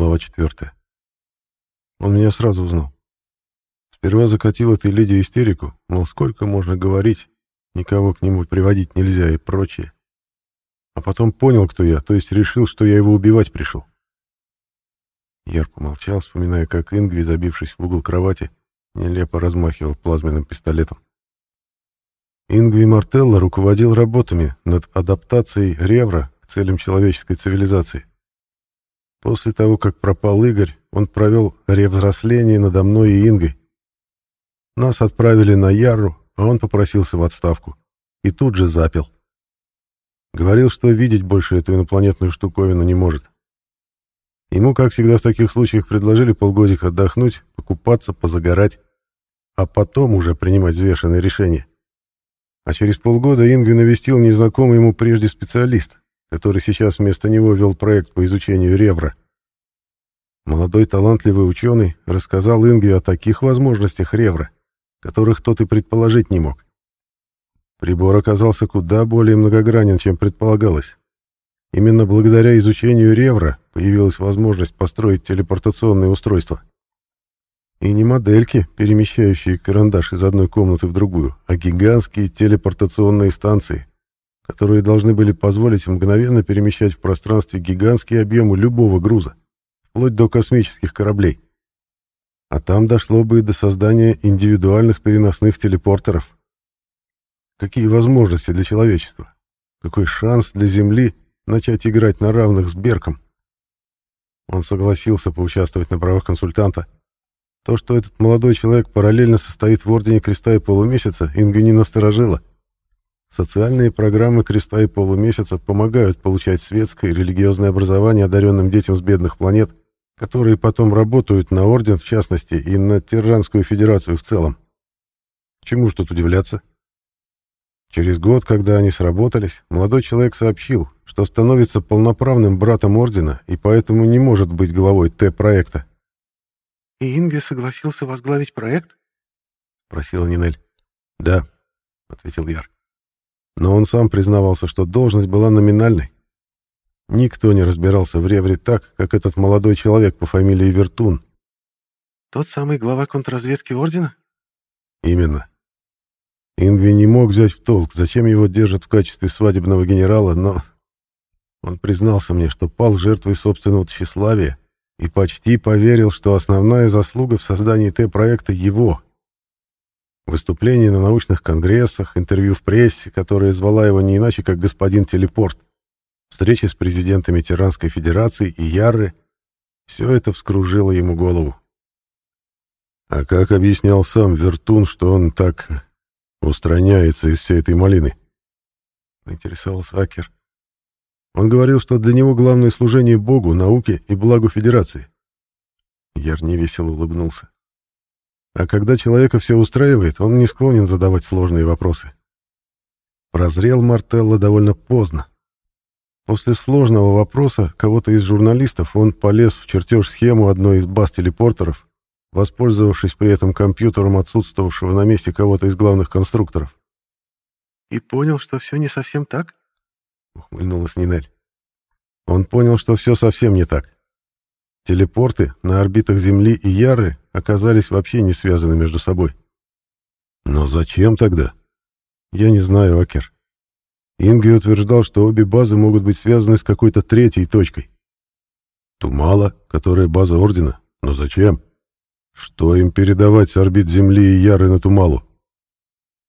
Глава 4. Он меня сразу узнал. Сперва закатил этой леди истерику, мол, сколько можно говорить, никого к нему приводить нельзя и прочее. А потом понял, кто я, то есть решил, что я его убивать пришел. Яр помолчал, вспоминая, как Ингви, забившись в угол кровати, нелепо размахивал плазменным пистолетом. Ингви Мартелло руководил работами над адаптацией Ревра к целям человеческой цивилизации. После того, как пропал Игорь, он провел ревзросление надо мной и Ингой. Нас отправили на Яру, а он попросился в отставку. И тут же запил. Говорил, что видеть больше эту инопланетную штуковину не может. Ему, как всегда в таких случаях, предложили полгодика отдохнуть, покупаться, позагорать, а потом уже принимать взвешенные решения. А через полгода Ингви навестил незнакомый ему прежде специалист, который сейчас вместо него вел проект по изучению ревра. Молодой талантливый ученый рассказал Ингви о таких возможностях ревра, которых тот и предположить не мог. Прибор оказался куда более многогранен, чем предполагалось. Именно благодаря изучению ревра появилась возможность построить телепортационные устройства. И не модельки, перемещающие карандаш из одной комнаты в другую, а гигантские телепортационные станции, которые должны были позволить мгновенно перемещать в пространстве гигантские объемы любого груза, вплоть до космических кораблей. А там дошло бы и до создания индивидуальных переносных телепортеров. Какие возможности для человечества? Какой шанс для Земли начать играть на равных с Берком? Он согласился поучаствовать на правах консультанта. То, что этот молодой человек параллельно состоит в Ордене Креста и Полумесяца, Инга не насторожила. Социальные программы Креста и Полумесяца помогают получать светское и религиозное образование одаренным детям с бедных планет, которые потом работают на Орден в частности и на Тиранскую Федерацию в целом. Чему ж тут удивляться? Через год, когда они сработались, молодой человек сообщил, что становится полноправным братом Ордена и поэтому не может быть главой Т-проекта. «И Инги согласился возглавить проект?» — спросила Нинель. «Да», — ответил Яр. Но он сам признавался, что должность была номинальной. Никто не разбирался в Ревре так, как этот молодой человек по фамилии Вертун. «Тот самый глава контрразведки Ордена?» «Именно. Ингви не мог взять в толк, зачем его держат в качестве свадебного генерала, но он признался мне, что пал жертвой собственного тщеславия и почти поверил, что основная заслуга в создании Т-проекта его. Выступления на научных конгрессах, интервью в прессе, которая звала его не иначе, как господин Телепорт, встречи с президентами Тиранской Федерации и Ярры — все это вскружило ему голову. А как объяснял сам Вертун, что он так устраняется из всей этой малины? Интересовался Акер. Он говорил, что для него главное служение Богу, науке и благу Федерации. Яр невесело улыбнулся. А когда человека все устраивает, он не склонен задавать сложные вопросы. Прозрел Мартелло довольно поздно. После сложного вопроса кого-то из журналистов он полез в чертеж-схему одной из баз-телепортеров, воспользовавшись при этом компьютером отсутствовавшего на месте кого-то из главных конструкторов. «И понял, что все не совсем так?» — ухмыльнулась Нинель. Он понял, что все совсем не так. Телепорты на орбитах Земли и Яры оказались вообще не связаны между собой. Но зачем тогда? Я не знаю, Акер. Инги утверждал, что обе базы могут быть связаны с какой-то третьей точкой. Тумала, которая база Ордена. Но зачем? Что им передавать с орбит Земли и Яры на Тумалу?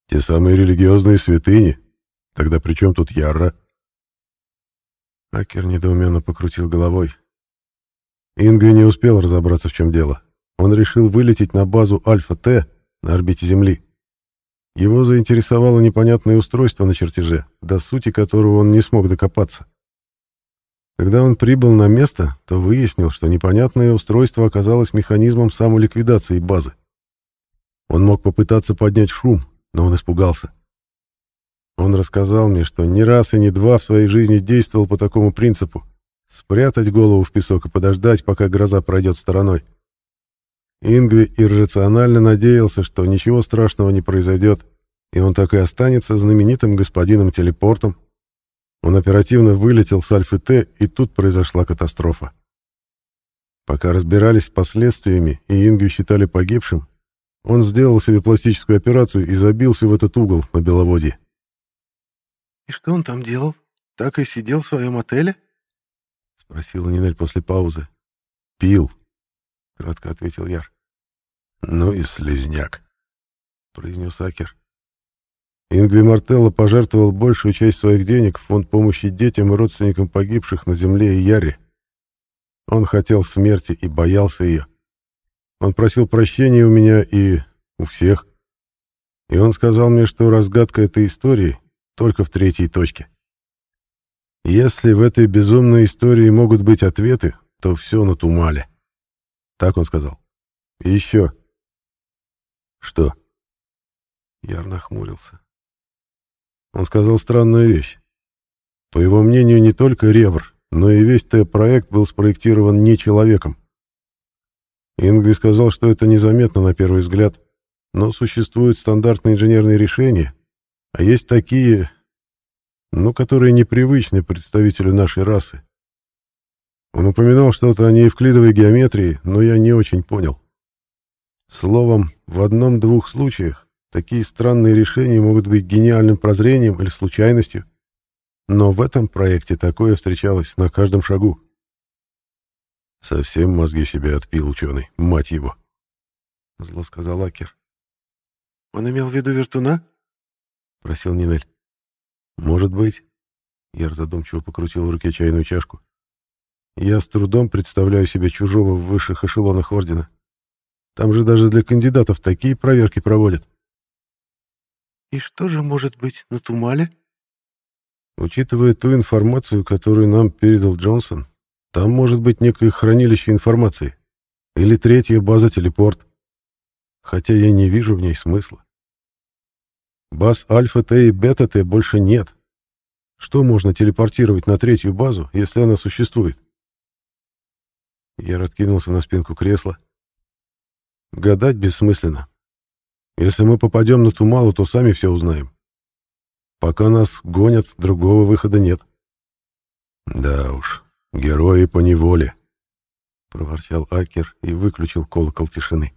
Те самые религиозные святыни? Тогда при чем тут Яра? Акер недоуменно покрутил головой. Ингви не успел разобраться, в чем дело. Он решил вылететь на базу Альфа-Т на орбите Земли. Его заинтересовало непонятное устройство на чертеже, до сути которого он не смог докопаться. Когда он прибыл на место, то выяснил, что непонятное устройство оказалось механизмом самоликвидации базы. Он мог попытаться поднять шум, но он испугался. Он рассказал мне, что ни раз и ни два в своей жизни действовал по такому принципу — спрятать голову в песок и подождать, пока гроза пройдет стороной. Ингви иррационально надеялся, что ничего страшного не произойдет, и он так и останется знаменитым господином-телепортом. Он оперативно вылетел с Альфы Т, и тут произошла катастрофа. Пока разбирались с последствиями и Ингви считали погибшим, он сделал себе пластическую операцию и забился в этот угол на Беловодье. «И что он там делал? Так и сидел в своем отеле?» — спросила Нинель после паузы. «Пил», — кратко ответил Яр. «Ну и слезняк», — произнес Акер. Ингви Мартелло пожертвовал большую часть своих денег в фонд помощи детям и родственникам погибших на земле и Яре. Он хотел смерти и боялся ее. Он просил прощения у меня и у всех. И он сказал мне, что разгадка этой истории только в третьей точке. Если в этой безумной истории могут быть ответы, то все на Тумале. Так он сказал. И еще. Что? Яр нахмурился. Он сказал странную вещь. По его мнению, не только Ревр, но и весь Т-проект был спроектирован не человеком. Ингви сказал, что это незаметно на первый взгляд, но существуют стандартные инженерные решения, а есть такие, ну, которые непривычны представителю нашей расы. Он упоминал что-то о неевклидовой геометрии, но я не очень понял. Словом, в одном-двух случаях Такие странные решения могут быть гениальным прозрением или случайностью. Но в этом проекте такое встречалось на каждом шагу. Совсем мозги себе отпил ученый, мать его. Зло сказал Акер. Он имел в виду вертуна? Просил Нинель. Может быть. Яр задумчиво покрутил в руке чайную чашку. Я с трудом представляю себе чужого в высших эшелонах Ордена. Там же даже для кандидатов такие проверки проводят. И что же может быть на Тумале? Учитывая ту информацию, которую нам передал Джонсон, там может быть некое хранилище информации. Или третья база-телепорт. Хотя я не вижу в ней смысла. Баз Альфа-Т и Бета-Т больше нет. Что можно телепортировать на третью базу, если она существует? Я откинулся на спинку кресла. Гадать бессмысленно. Если мы попадем на Тумалу, то сами все узнаем. Пока нас гонят, другого выхода нет. Да уж, герои по неволе, проворчал Акер и выключил колокол тишины.